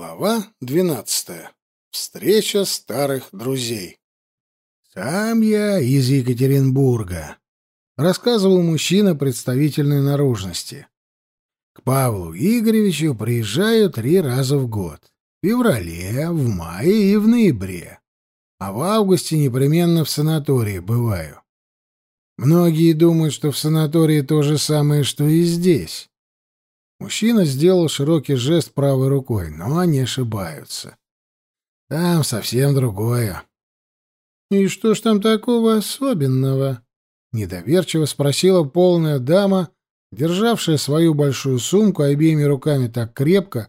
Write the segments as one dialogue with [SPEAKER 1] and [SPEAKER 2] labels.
[SPEAKER 1] Глава двенадцатая. Встреча старых друзей. «Сам я из Екатеринбурга», — рассказывал мужчина представительной наружности. «К Павлу Игоревичу приезжаю три раза в год. В феврале, в мае и в ноябре. А в августе непременно в санатории бываю. Многие думают, что в санатории то же самое, что и здесь. Мужчина сделал широкий жест правой рукой, но они ошибаются. Там совсем другое. «И что ж там такого особенного?» — недоверчиво спросила полная дама, державшая свою большую сумку обеими руками так крепко,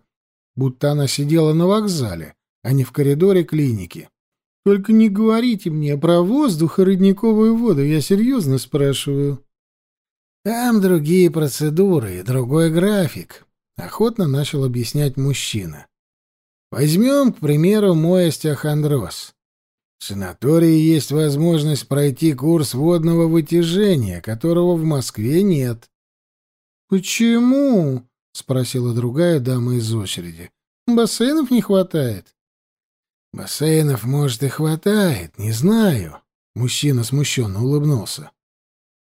[SPEAKER 1] будто она сидела на вокзале, а не в коридоре клиники. «Только не говорите мне про воздух и родниковую воду, я серьезно спрашиваю». Там другие процедуры и другой график, охотно начал объяснять мужчина. Возьмем, к примеру, мой остеохондроз. В санатории есть возможность пройти курс водного вытяжения, которого в Москве нет. Почему? спросила другая дама из очереди. Бассейнов не хватает. Бассейнов, может, и хватает, не знаю. Мужчина смущенно улыбнулся.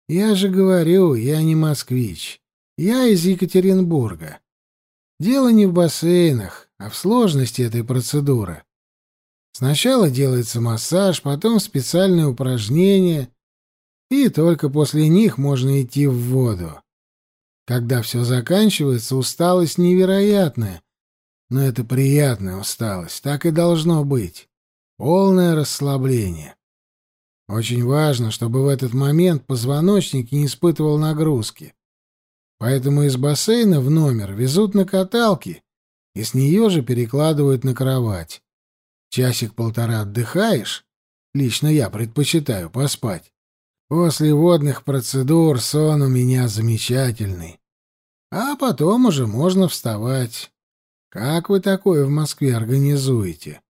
[SPEAKER 1] Я же говорю, я не москвич. Я из Екатеринбурга. Дело не в бассейнах, а в сложности этой процедуры. Сначала делается массаж, потом специальные упражнения, и только после них можно идти в воду. Когда все заканчивается, усталость невероятная. Но это приятная усталость, так и должно быть. Полное расслабление. Очень важно, чтобы в этот момент позвоночник не испытывал нагрузки. Поэтому из бассейна в номер везут на каталке и с нее же перекладывают на кровать. Часик-полтора отдыхаешь, лично я предпочитаю поспать. После водных процедур сон у меня замечательный. А потом уже можно вставать. Как вы такое в Москве организуете?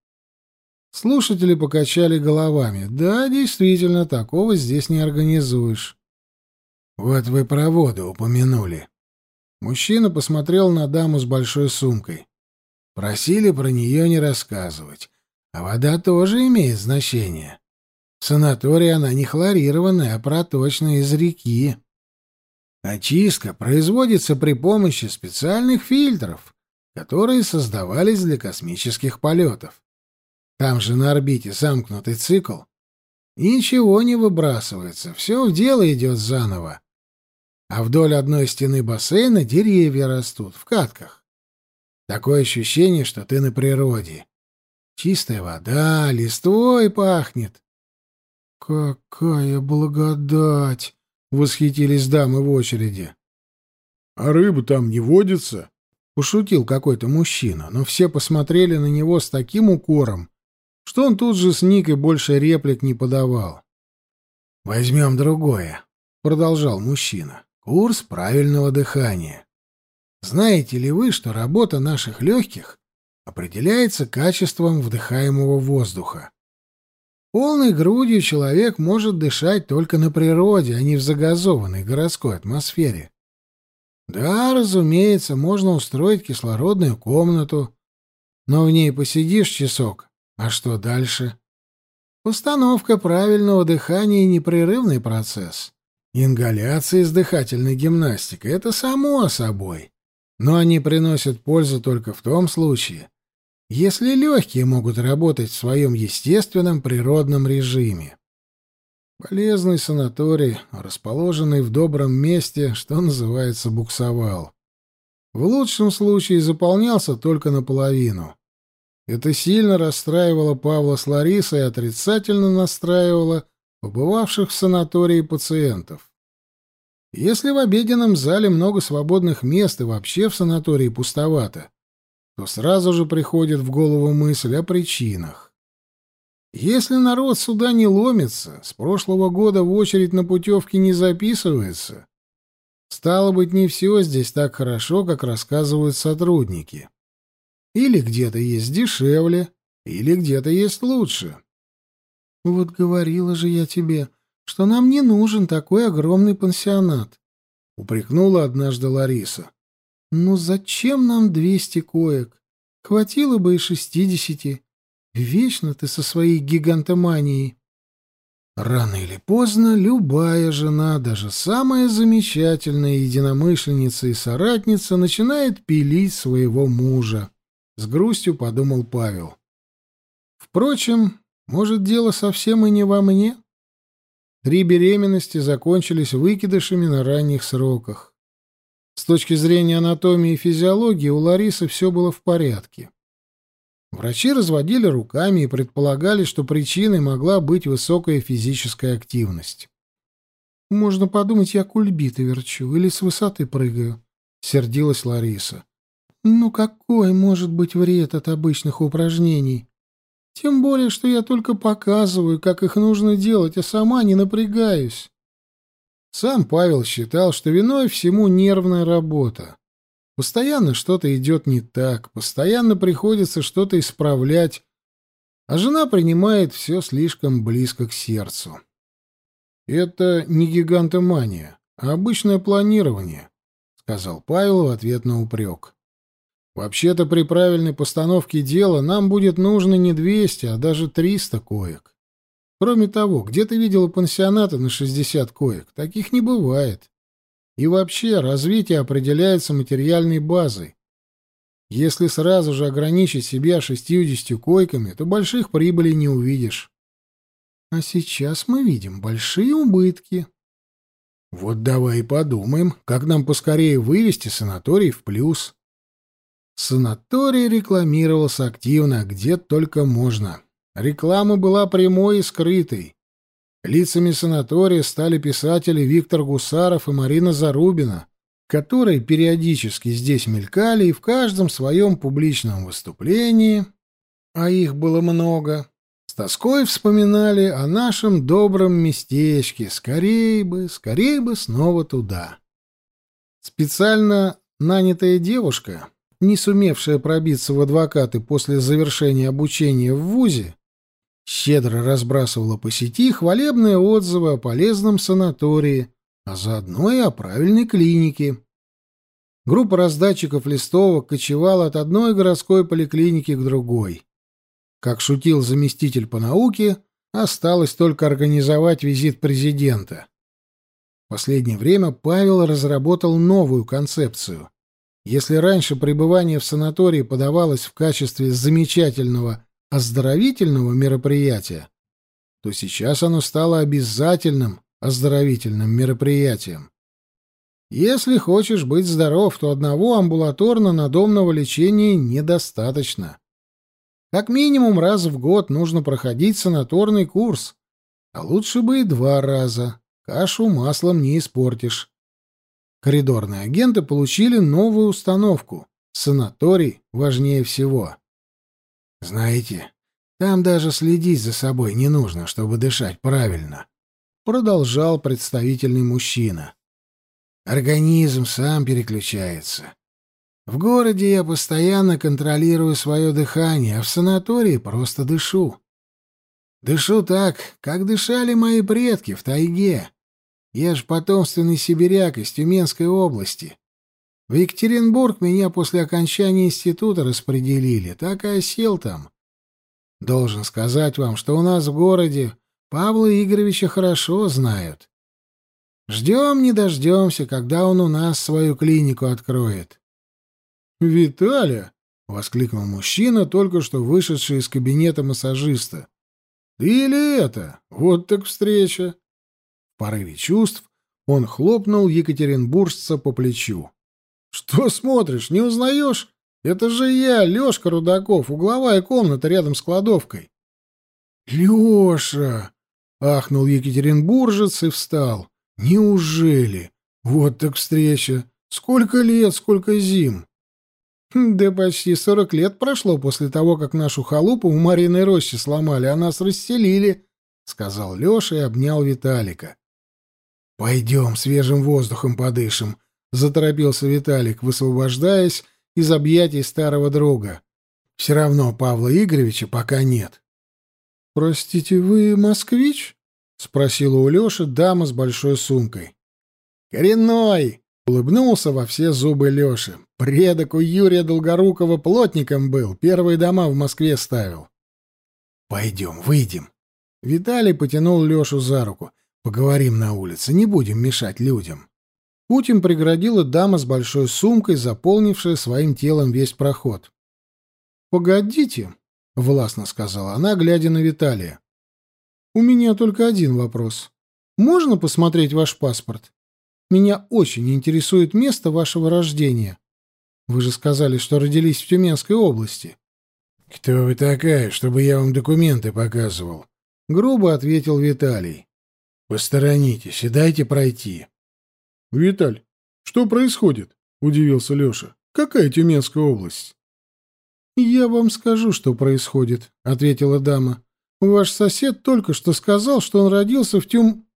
[SPEAKER 1] Слушатели покачали головами. Да, действительно, такого здесь не организуешь. Вот вы про воду упомянули. Мужчина посмотрел на даму с большой сумкой. Просили про нее не рассказывать. А вода тоже имеет значение. В санатории она не хлорированная, а проточная из реки. Очистка производится при помощи специальных фильтров, которые создавались для космических полетов. Там же на орбите замкнутый цикл. Ничего не выбрасывается, все в дело идет заново. А вдоль одной стены бассейна деревья растут, в катках. Такое ощущение, что ты на природе. Чистая вода, листвой пахнет. «Какая благодать!» — восхитились дамы в очереди. «А рыба там не водится?» — пошутил какой-то мужчина, но все посмотрели на него с таким укором, что он тут же сник и больше реплик не подавал. «Возьмем другое», — продолжал мужчина. «Курс правильного дыхания. Знаете ли вы, что работа наших легких определяется качеством вдыхаемого воздуха? Полной грудью человек может дышать только на природе, а не в загазованной городской атмосфере. Да, разумеется, можно устроить кислородную комнату, но в ней посидишь часок, а что дальше? Установка правильного дыхания — непрерывный процесс. Ингаляция с дыхательной гимнастикой — это само собой. Но они приносят пользу только в том случае, если легкие могут работать в своем естественном природном режиме. Полезный санаторий, расположенный в добром месте, что называется, буксовал. В лучшем случае заполнялся только наполовину. Это сильно расстраивало Павла с Ларисой и отрицательно настраивало побывавших в санатории пациентов. Если в обеденном зале много свободных мест и вообще в санатории пустовато, то сразу же приходит в голову мысль о причинах. Если народ сюда не ломится, с прошлого года в очередь на путевки не записывается, стало быть, не все здесь так хорошо, как рассказывают сотрудники. Или где-то есть дешевле, или где-то есть лучше. Вот говорила же я тебе, что нам не нужен такой огромный пансионат, упрекнула однажды Лариса. Ну зачем нам двести коек? Хватило бы и шестидесяти. Вечно ты со своей гигантоманией. Рано или поздно любая жена, даже самая замечательная единомышленница и соратница, начинает пилить своего мужа. С грустью подумал Павел. Впрочем, может, дело совсем и не во мне? Три беременности закончились выкидышами на ранних сроках. С точки зрения анатомии и физиологии у Ларисы все было в порядке. Врачи разводили руками и предполагали, что причиной могла быть высокая физическая активность. «Можно подумать, я кульбиты верчу или с высоты прыгаю», — сердилась Лариса. «Ну какой может быть вред от обычных упражнений? Тем более, что я только показываю, как их нужно делать, а сама не напрягаюсь». Сам Павел считал, что виной всему нервная работа. Постоянно что-то идет не так, постоянно приходится что-то исправлять, а жена принимает все слишком близко к сердцу. «Это не гигантомания, а обычное планирование», — сказал Павел в ответ на упрек. «Вообще-то при правильной постановке дела нам будет нужно не 200, а даже 300 коек. Кроме того, где ты видела пансионаты на 60 коек? Таких не бывает. И вообще, развитие определяется материальной базой. Если сразу же ограничить себя 60 койками, то больших прибылей не увидишь. А сейчас мы видим большие убытки. Вот давай и подумаем, как нам поскорее вывести санаторий в плюс. Санаторий рекламировался активно, где только можно. Реклама была прямой и скрытой. Лицами санатория стали писатели Виктор Гусаров и Марина Зарубина, которые периодически здесь мелькали и в каждом своем публичном выступлении, а их было много, с тоской вспоминали о нашем добром местечке, скорей бы, скорей бы снова туда. Специально нанятая девушка, не сумевшая пробиться в адвокаты после завершения обучения в ВУЗе, щедро разбрасывала по сети хвалебные отзывы о полезном санатории, а заодно и о правильной клинике. Группа раздатчиков листовок кочевала от одной городской поликлиники к другой. Как шутил заместитель по науке, осталось только организовать визит президента. В последнее время Павел разработал новую концепцию. Если раньше пребывание в санатории подавалось в качестве замечательного оздоровительного мероприятия, то сейчас оно стало обязательным оздоровительным мероприятием. Если хочешь быть здоров, то одного амбулаторно-надомного лечения недостаточно. Как минимум раз в год нужно проходить санаторный курс, а лучше бы и два раза. Кашу маслом не испортишь. Коридорные агенты получили новую установку. Санаторий важнее всего. Знаете, там даже следить за собой не нужно, чтобы дышать правильно, продолжал представительный мужчина. Организм сам переключается. В городе я постоянно контролирую свое дыхание, а в санатории просто дышу. Дышу так, как дышали мои предки в тайге. Я ж потомственный сибиряк из Тюменской области. В Екатеринбург меня после окончания института распределили, так и осел там. Должен сказать вам, что у нас в городе Павла Игоревича хорошо знают. Ждем не дождемся, когда он у нас свою клинику откроет. — Виталя! — воскликнул мужчина, только что вышедший из кабинета массажиста. — Ты или это? Вот так встреча! В порыве чувств он хлопнул екатеринбуржца по плечу. «Что смотришь, не узнаешь? Это же я, Лёшка Рудаков, угловая комната рядом с кладовкой». «Лёша!» — ахнул екатеринбуржец и встал. «Неужели? Вот так встреча! Сколько лет, сколько зим!» «Да почти сорок лет прошло после того, как нашу халупу в Мариной роще сломали, а нас расселили», — сказал Лёша и обнял Виталика. «Пойдем свежим воздухом подышим», заторопился Виталик, высвобождаясь из объятий старого друга. Все равно Павла Игоревича пока нет. Простите, вы москвич? спросила у Лёши дама с большой сумкой. Коренной, Улыбнулся во все зубы Лёши. Предок у Юрия Долгорукова плотником был, первые дома в Москве ставил. «Пойдем, выйдем». Виталий потянул Лёшу за руку. «Поговорим на улице, не будем мешать людям». Путь им преградила дама с большой сумкой, заполнившая своим телом весь проход. «Погодите», — властно сказала она, глядя на Виталия. «У меня только один вопрос. Можно посмотреть ваш паспорт? Меня очень интересует место вашего рождения. Вы же сказали, что родились в Тюменской области».
[SPEAKER 2] «Кто вы такая, чтобы я вам документы показывал?» — грубо ответил Виталий. «Посторонитесь и дайте пройти».
[SPEAKER 3] «Виталь, что происходит?» — удивился Леша. «Какая Тюменская область?»
[SPEAKER 1] «Я вам скажу, что происходит», — ответила дама. «Ваш сосед только что сказал, что он родился в Тюм...»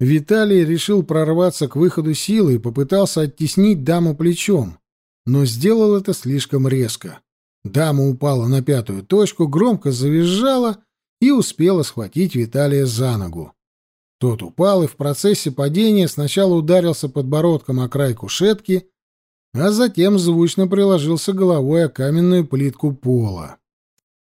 [SPEAKER 1] Виталий решил прорваться к выходу силы и попытался оттеснить даму плечом, но сделал это слишком резко. Дама упала на пятую точку, громко завизжала и успела схватить Виталия за ногу. Тот упал и в процессе падения сначала ударился подбородком о край кушетки, а затем звучно приложился головой о каменную плитку пола.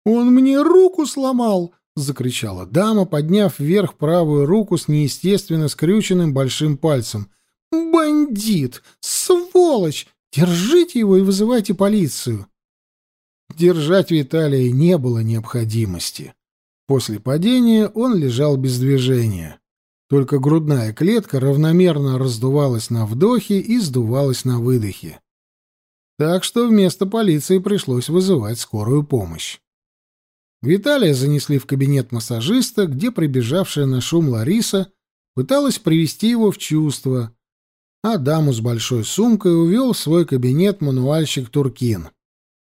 [SPEAKER 1] «Он мне руку сломал!» — закричала дама, подняв вверх правую руку с неестественно скрюченным большим пальцем. «Бандит! Сволочь! Держите его и вызывайте полицию!» Держать Виталия не было необходимости. После падения он лежал без движения. Только грудная клетка равномерно раздувалась на вдохе и сдувалась на выдохе. Так что вместо полиции пришлось вызывать скорую помощь. Виталия занесли в кабинет массажиста, где прибежавшая на шум Лариса пыталась привести его в чувство, а даму с большой сумкой увел в свой кабинет мануальщик Туркин.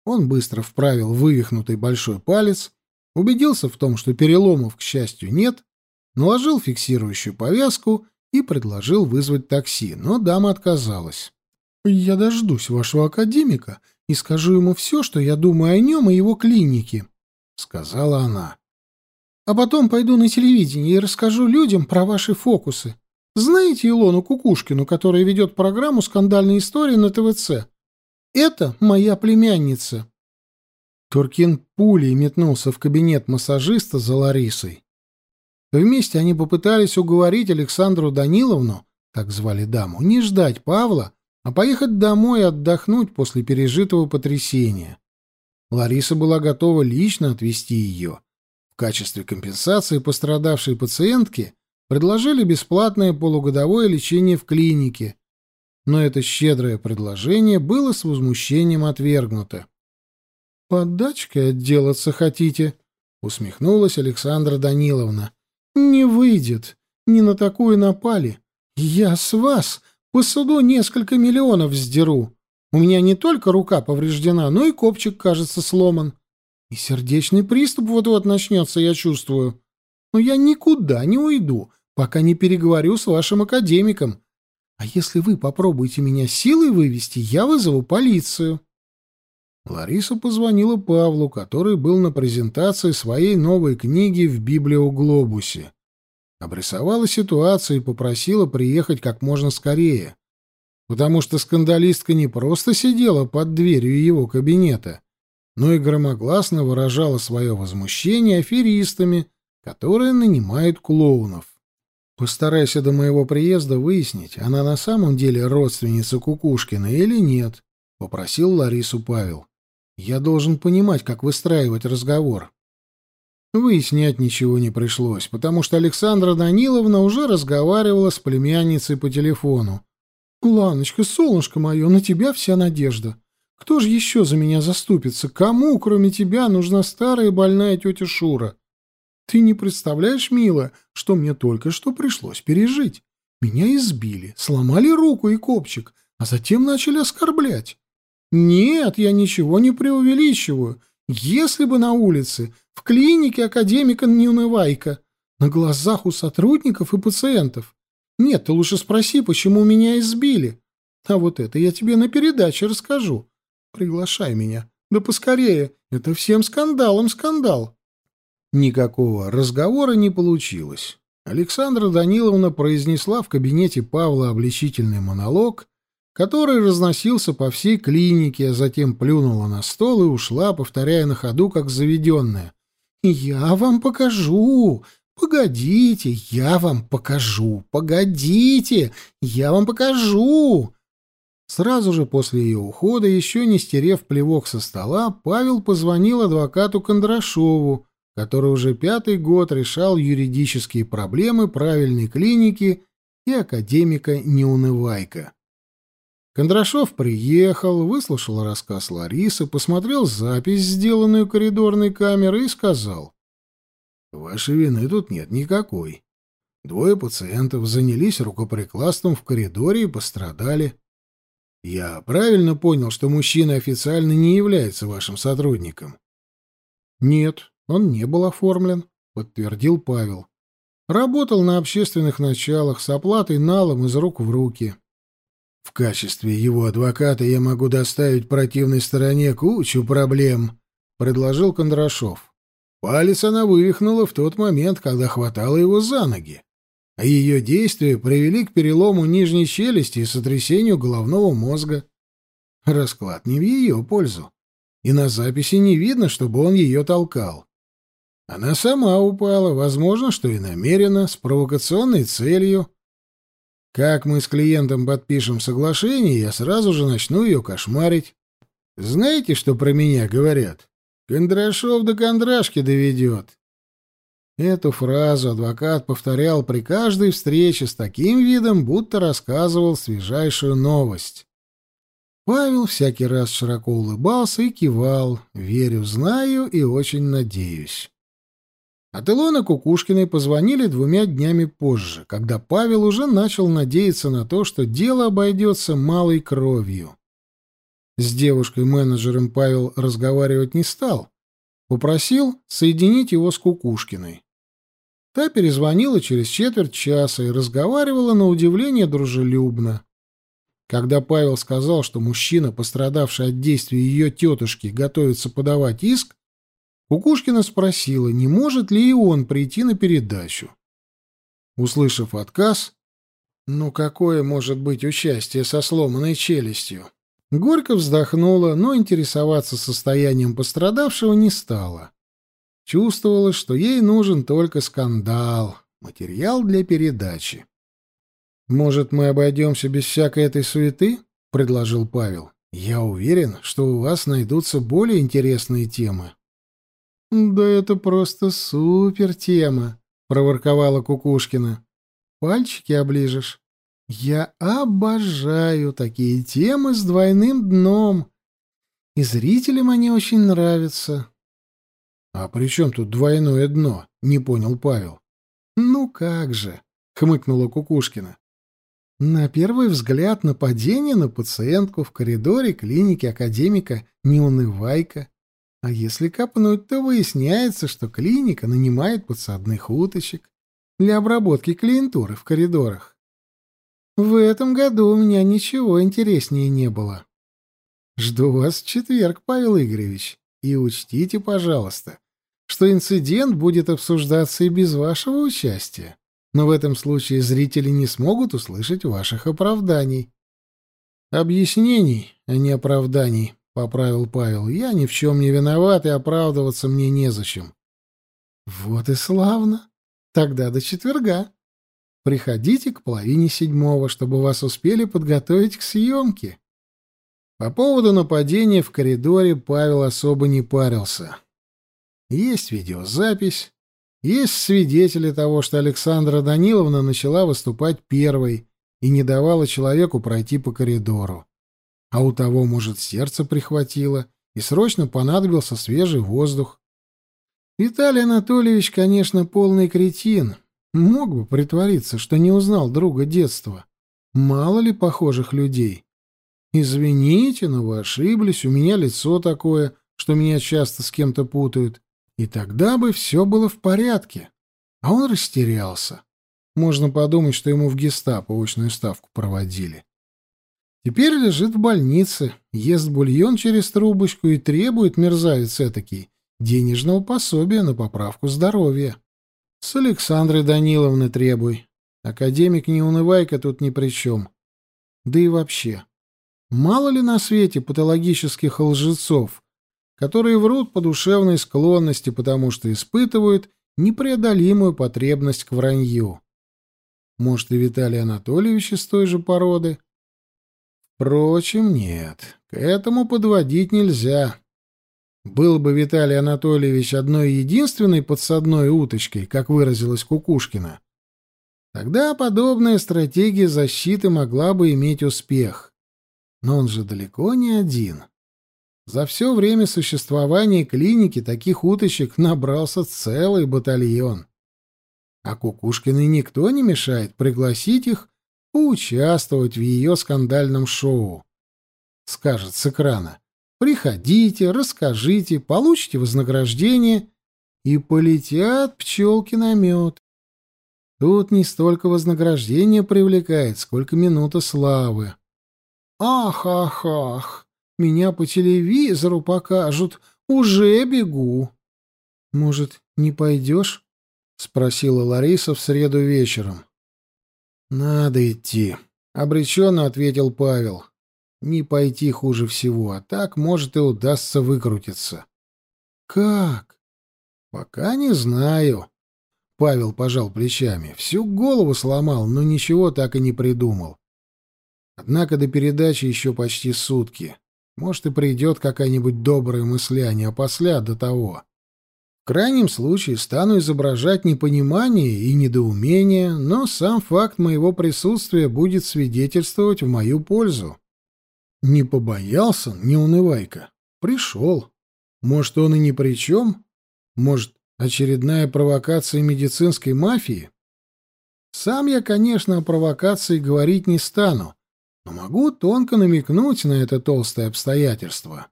[SPEAKER 1] Он быстро вправил вывихнутый большой палец, убедился в том, что переломов, к счастью, нет, наложил фиксирующую повязку и предложил вызвать такси, но дама отказалась. «Я дождусь вашего академика и скажу ему все, что я думаю о нем и его клинике», — сказала она. «А потом пойду на телевидение и расскажу людям про ваши фокусы. Знаете Илону Кукушкину, которая ведет программу «Скандальные истории» на ТВЦ? Это моя племянница». Туркин пулей метнулся в кабинет массажиста за Ларисой. Вместе они попытались уговорить Александру Даниловну, так звали даму, не ждать Павла, а поехать домой отдохнуть после пережитого потрясения. Лариса была готова лично отвезти ее. В качестве компенсации пострадавшей пациентке предложили бесплатное полугодовое лечение в клинике, но это щедрое предложение было с возмущением отвергнуто. «Подачкой отделаться хотите?» — усмехнулась Александра Даниловна. «Не выйдет. Не на такую напали. Я с вас по суду несколько миллионов сдеру. У меня не только рука повреждена, но и копчик, кажется, сломан. И сердечный приступ вот-вот начнется, я чувствую. Но я никуда не уйду, пока не переговорю с вашим академиком. А если вы попробуете меня силой вывести, я вызову полицию». Лариса позвонила Павлу, который был на презентации своей новой книги в Библиоглобусе. Обрисовала ситуацию и попросила приехать как можно скорее, потому что скандалистка не просто сидела под дверью его кабинета, но и громогласно выражала свое возмущение аферистами, которые нанимают клоунов. Постарайся до моего приезда выяснить, она на самом деле родственница Кукушкина или нет, — попросил Ларису Павел. Я должен понимать, как выстраивать разговор. Выяснять ничего не пришлось, потому что Александра Даниловна уже разговаривала с племянницей по телефону. «Ланочка, солнышко мое, на тебя вся надежда. Кто же еще за меня заступится? Кому, кроме тебя, нужна старая больная тетя Шура? Ты не представляешь, милая, что мне только что пришлось пережить. Меня избили, сломали руку и копчик, а затем начали оскорблять. Нет, я ничего не преувеличиваю. Если бы на улице, в клинике академика Неунывайка, на глазах у сотрудников и пациентов. Нет, ты лучше спроси, почему меня избили. А вот это я тебе на передаче расскажу. Приглашай меня. Да поскорее. Это всем скандалом скандал. Никакого разговора не получилось. Александра Даниловна произнесла в кабинете Павла обличительный монолог, который разносился по всей клинике, а затем плюнула на стол и ушла, повторяя на ходу, как заведенная. «Я вам покажу! Погодите, я вам покажу! Погодите, я вам покажу!» Сразу же после ее ухода, еще не стерев плевок со стола, Павел позвонил адвокату Кондрашову, который уже пятый год решал юридические проблемы правильной клиники и академика Неунывайка. Кондрашов приехал, выслушал рассказ Ларисы, посмотрел запись, сделанную коридорной камерой, и сказал. «Вашей вины тут нет никакой. Двое пациентов занялись рукоприкладством в коридоре и пострадали. Я правильно понял, что мужчина официально не является вашим сотрудником?»
[SPEAKER 2] «Нет, он не был оформлен», — подтвердил Павел. «Работал на общественных началах с оплатой налом из рук в руки».
[SPEAKER 1] В качестве его адвоката я могу доставить противной стороне кучу проблем, предложил Кондрашов. Палец она вывихнула в тот момент, когда хватала его за ноги. А ее действия привели к перелому нижней челюсти и сотрясению головного мозга. Расклад не в ее пользу. И на записи не видно, чтобы он ее толкал. Она сама упала, возможно, что и намеренно, с провокационной целью. Как мы с клиентом подпишем соглашение, я сразу же начну ее кошмарить. Знаете, что про меня говорят? Кондрашов до кондрашки доведет. Эту фразу адвокат повторял при каждой встрече с таким видом, будто рассказывал свежайшую новость. Павел всякий раз широко улыбался и кивал, верю, знаю и очень надеюсь. От Илоны Кукушкиной позвонили двумя днями позже, когда Павел уже начал надеяться на то, что дело обойдется малой кровью. С девушкой-менеджером Павел разговаривать не стал. Попросил соединить его с Кукушкиной. Та перезвонила через четверть часа и разговаривала на удивление дружелюбно. Когда Павел сказал, что мужчина, пострадавший от действий ее тетушки, готовится подавать иск, Кукушкина спросила, не может ли и он прийти на передачу. Услышав отказ, ну какое может быть участие со сломанной челюстью? Горько вздохнула, но интересоваться состоянием пострадавшего не стала. Чувствовала, что ей нужен только скандал, материал для передачи. «Может, мы обойдемся без всякой этой суеты?» — предложил Павел. «Я уверен, что у вас найдутся более интересные темы». «Да это просто супер тема», — проворковала Кукушкина. «Пальчики оближешь. Я обожаю такие темы с двойным дном. И зрителям они очень нравятся». «А при чем тут двойное дно?» — не понял Павел. «Ну как же», — хмыкнула Кукушкина. На первый взгляд нападение на пациентку в коридоре клиники академика Неунывайка а если копнуть, то выясняется, что клиника нанимает подсадных уточек для обработки клиентуры в коридорах. В этом году у меня ничего интереснее не было. Жду вас в четверг, Павел Игоревич, и учтите, пожалуйста, что инцидент будет обсуждаться и без вашего участия. Но в этом случае зрители не смогут услышать ваших оправданий. Объяснений, а не оправданий, поправил Павел. Я ни в чем не виноват, и оправдываться мне незачем. Вот и славно. Тогда до четверга. Приходите к половине седьмого, чтобы вас успели подготовить к съемке. По поводу нападения в коридоре Павел особо не парился. Есть видеозапись, есть свидетели того, что Александра Даниловна начала выступать первой и не давала человеку пройти по коридору а у того, может, сердце прихватило, и срочно понадобился свежий воздух. Виталий Анатольевич, конечно, полный кретин. Мог бы притвориться, что не узнал друга детства. Мало ли похожих людей. Извините, но вы ошиблись, у меня лицо такое, что меня часто с кем-то путают. И тогда бы все было в порядке. А он растерялся. Можно подумать, что ему в гестапо очную ставку проводили. Теперь лежит в больнице, ест бульон через трубочку и требует, мерзавец этакий, денежного пособия на поправку здоровья. С Александрой Даниловны требуй. Академик не унывай-ка тут ни при чем. Да и вообще, Мало ли на свете патологических лжецов, которые врут по душевной склонности, потому что испытывают непреодолимую потребность к вранью. Может, и Виталий Анатольевич из той же породы? Впрочем, нет, к этому подводить нельзя. Был бы Виталий Анатольевич одной единственной подсадной уточкой, как выразилась Кукушкина, тогда подобная стратегия защиты могла бы иметь успех. Но он же далеко не один. За все время существования клиники таких уточек набрался целый батальон. А Кукушкиной никто не мешает пригласить их поучаствовать в ее скандальном шоу. Скажет с экрана «Приходите, расскажите, получите вознаграждение» и полетят пчелки на мед. Тут не столько вознаграждение привлекает, сколько минута славы. «Ах, ах, ах!» Меня по телевизору покажут. Уже бегу. — Может, не пойдешь? — спросила Лариса в среду вечером. — Надо идти, — обреченно ответил Павел. — Не пойти хуже всего, а так, может, и удастся выкрутиться. — Как? — Пока не знаю. Павел пожал плечами. Всю голову сломал, но ничего так и не придумал. Однако до передачи еще почти сутки. Может, и придет какая-нибудь добрая мысля, не опосля до того. В крайнем случае стану изображать непонимание и недоумение, но сам факт моего присутствия будет свидетельствовать в мою пользу. Не побоялся, не унывайка. Пришел. Может, он и ни при чем? Может, очередная провокация медицинской мафии? Сам я, конечно, о провокации говорить не стану, но могу тонко намекнуть на это толстое обстоятельство.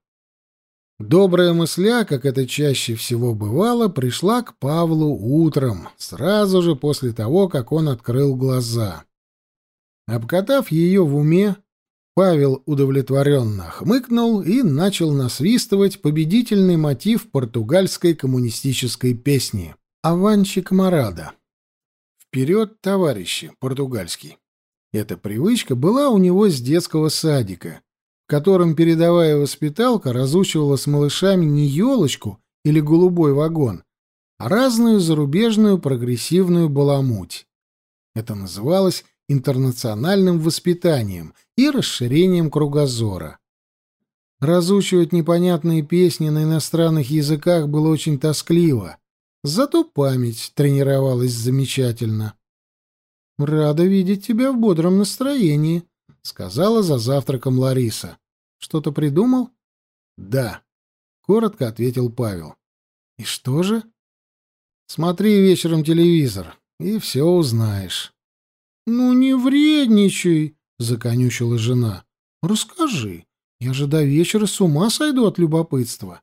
[SPEAKER 1] Добрая мысля, как это чаще всего бывало, пришла к Павлу утром, сразу же после того, как он открыл глаза. Обкатав ее в уме, Павел удовлетворенно хмыкнул и начал насвистывать победительный мотив португальской коммунистической песни «Аванчи Камарада». «Вперед, товарищи!» — португальский. Эта привычка была у него с детского садика, в котором передовая воспиталка разучивала с малышами не елочку или голубой вагон, а разную зарубежную прогрессивную баламуть. Это называлось интернациональным воспитанием и расширением кругозора. Разучивать непонятные песни на иностранных языках было очень тоскливо, зато память тренировалась замечательно. «Рада видеть тебя в бодром настроении», — сказала за завтраком Лариса. «Что-то придумал?» «Да», — коротко ответил Павел. «И что же?» «Смотри вечером телевизор, и все узнаешь». «Ну, не вредничай», — законючила жена. «Расскажи, я же до вечера с ума сойду от любопытства».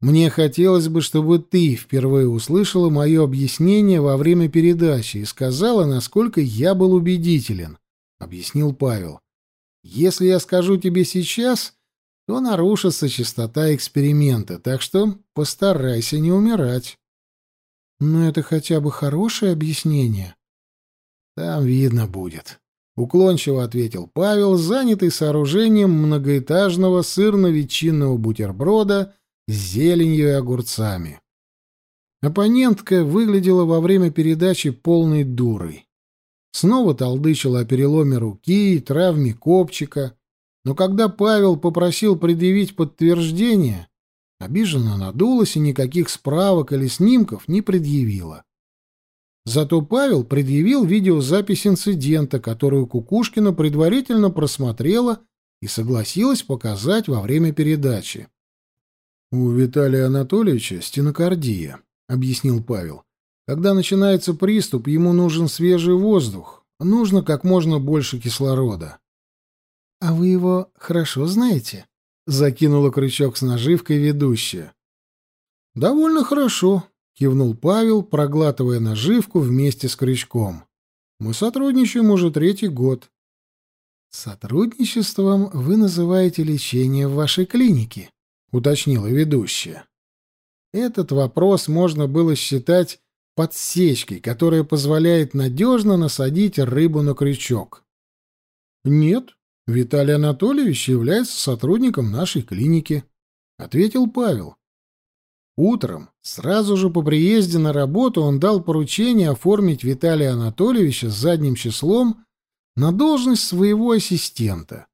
[SPEAKER 1] Мне хотелось бы, чтобы ты впервые услышала мое объяснение во время передачи и сказала, насколько я был убедителен, — объяснил Павел. Если я скажу тебе сейчас, то нарушится чистота эксперимента, так что постарайся не умирать. Но это хотя бы хорошее объяснение. Там видно будет. Уклончиво ответил Павел, занятый сооружением многоэтажного сырно-ветчинного бутерброда — с зеленью и огурцами. Оппонентка выглядела во время передачи полной дурой. Снова толдычила о переломе руки и травме копчика, но когда Павел попросил предъявить подтверждение, обиженно надулась и никаких справок или снимков не предъявила. Зато Павел предъявил видеозапись инцидента, которую Кукушкина предварительно просмотрела и согласилась показать во время передачи. «У Виталия Анатольевича стенокардия», — объяснил Павел. «Когда начинается приступ, ему нужен свежий воздух, нужно как можно больше кислорода». «А вы его хорошо знаете?» — закинула крючок с наживкой ведущая. «Довольно хорошо», — кивнул Павел, проглатывая наживку вместе с крючком. «Мы сотрудничаем уже третий год». «Сотрудничеством вы называете лечение в вашей клинике?» — уточнила ведущая. Этот вопрос можно было считать подсечкой, которая позволяет надежно насадить рыбу на крючок. «Нет, Виталий Анатольевич является сотрудником нашей клиники, ответил Павел. Утром, сразу же по приезде на работу, он дал поручение оформить Виталия Анатольевича с задним числом на должность своего ассистента.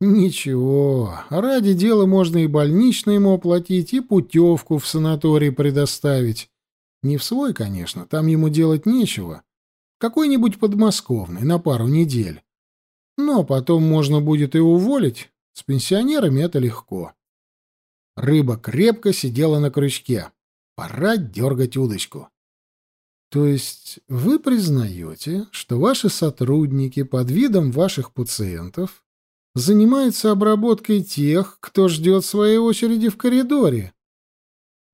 [SPEAKER 1] Ничего, ради дела можно и больничный ему оплатить, и путевку в санаторий предоставить. Не в свой, конечно, там ему делать нечего. Какой-нибудь подмосковный на пару недель. Но потом можно будет и уволить. С пенсионерами это легко. Рыба крепко сидела на крючке. Пора дергать удочку. То есть вы признаете, что ваши сотрудники под видом ваших пациентов занимаются обработкой тех, кто ждет своей очереди в коридоре?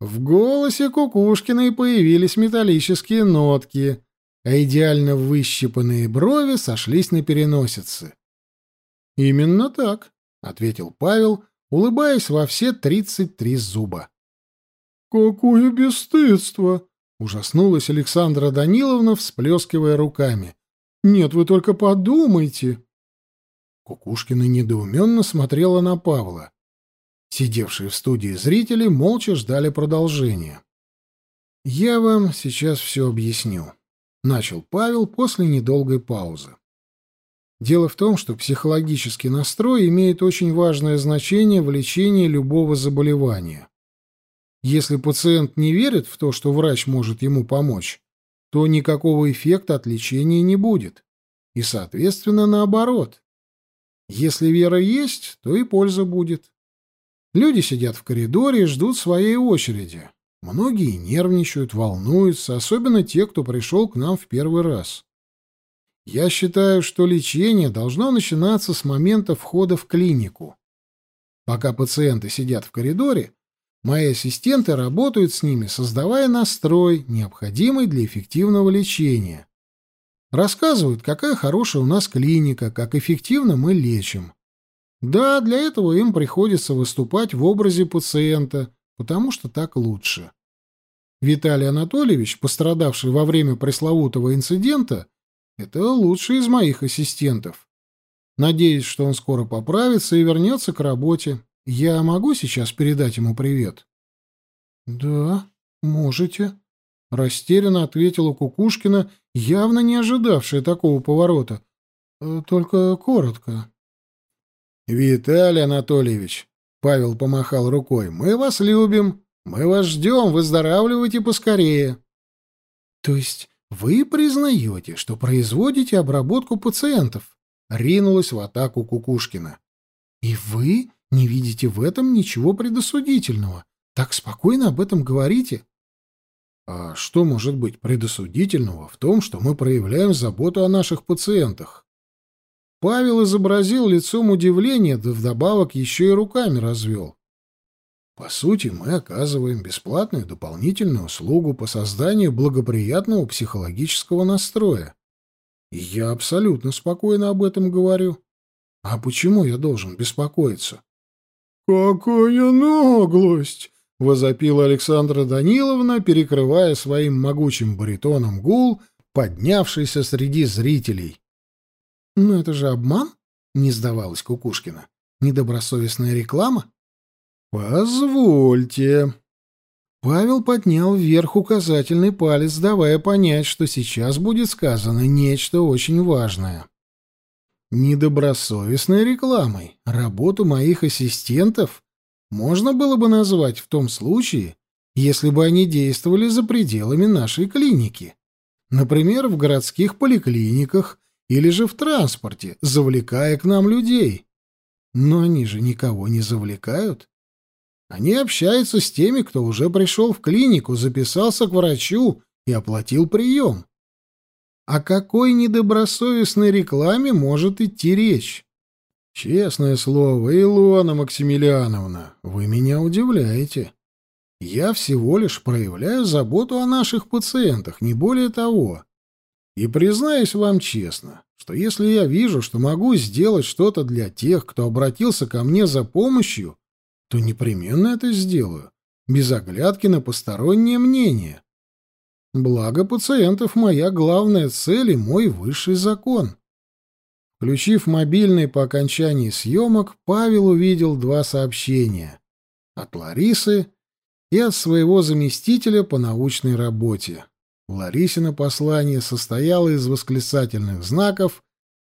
[SPEAKER 1] В голосе Кукушкиной появились металлические нотки, а идеально выщипанные брови сошлись на переносице. «Именно так», — ответил Павел, улыбаясь во все тридцать три зуба.
[SPEAKER 3] «Какое бесстыдство!»
[SPEAKER 1] — ужаснулась Александра Даниловна, всплескивая руками. «Нет, вы только подумайте!» Кукушкина недоуменно смотрела на Павла. Сидевшие в студии зрители молча ждали продолжения. «Я вам сейчас все объясню», — начал Павел после недолгой паузы. Дело в том, что психологический настрой имеет очень важное значение в лечении любого заболевания. Если пациент не верит в то, что врач может ему помочь, то никакого эффекта от лечения не будет. И, соответственно, наоборот. Если вера есть, то и польза будет. Люди сидят в коридоре и ждут своей очереди. Многие нервничают, волнуются, особенно те, кто пришел к нам в первый раз. Я считаю, что лечение должно начинаться с момента входа в клинику. Пока пациенты сидят в коридоре, мои ассистенты работают с ними, создавая настрой, необходимый для эффективного лечения. Рассказывают, какая хорошая у нас клиника, как эффективно мы лечим. Да, для этого им приходится выступать в образе пациента, потому что так лучше. Виталий Анатольевич, пострадавший во время пресловутого инцидента, это лучший из моих ассистентов. Надеюсь, что он скоро поправится и вернется к работе. Я могу сейчас передать ему привет? — Да, можете, — растерянно ответила Кукушкина, явно не ожидавшая такого поворота. Э, — Только коротко. — Виталий Анатольевич, — Павел помахал рукой, — мы вас любим, мы вас ждем, выздоравливайте поскорее. — То есть вы признаете, что производите обработку пациентов? Ринулась в атаку Кукушкина. И вы не видите в этом ничего предосудительного. Так спокойно об этом говорите. А что может быть предосудительного в том, что мы проявляем заботу о наших пациентах? Павел изобразил лицом удивление, да вдобавок еще и руками развел. По сути, мы оказываем бесплатную дополнительную услугу по созданию благоприятного психологического настроя. И я абсолютно спокойно об этом говорю. А почему я должен беспокоиться?
[SPEAKER 3] «Какая наглость!»
[SPEAKER 1] — возопила Александра Даниловна, перекрывая своим могучим баритоном гул, поднявшийся среди зрителей. «Но это же обман?» — не сдавалась Кукушкина. «Недобросовестная реклама?» «Позвольте». Павел поднял вверх указательный палец, давая понять, что сейчас будет сказано нечто очень важное. Недобросовестной рекламой работу моих ассистентов можно было бы назвать в том случае, если бы они действовали за пределами нашей клиники. Например, в городских поликлиниках или же в транспорте, завлекая к нам людей. Но они же никого не завлекают. Они общаются с теми, кто уже пришел в клинику, записался к врачу и оплатил прием. О какой недобросовестной рекламе может идти речь? Честное слово, Илона Максимилиановна, вы меня удивляете. Я всего лишь проявляю заботу о наших пациентах, не более того. И признаюсь вам честно, что если я вижу, что могу сделать что-то для тех, кто обратился ко мне за помощью, то непременно это сделаю, без оглядки на постороннее мнение. Благо пациентов — моя главная цель и мой высший закон. Включив мобильный по окончании съемок, Павел увидел два сообщения. От Ларисы и от своего заместителя по научной работе. Ларисина послание состояло из восклицательных знаков,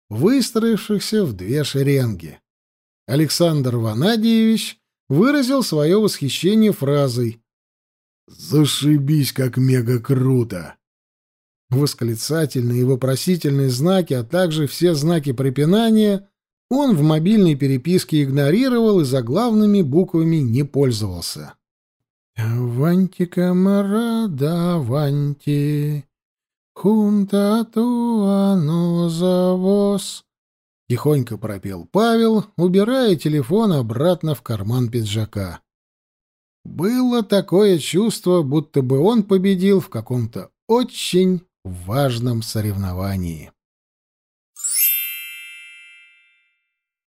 [SPEAKER 1] выстроившихся в две шеренги. Александр Ванадьевич выразил свое восхищение фразой
[SPEAKER 2] «Зашибись, как мега круто!»
[SPEAKER 1] Восклицательные и вопросительные знаки, а также все знаки препинания он в мобильной переписке игнорировал и заглавными буквами не пользовался. «Аванти, камарада, аванти, хунта туано завоз», — тихонько пропел Павел, убирая телефон обратно в карман пиджака. Было такое чувство, будто бы он победил в каком-то очень важном соревновании.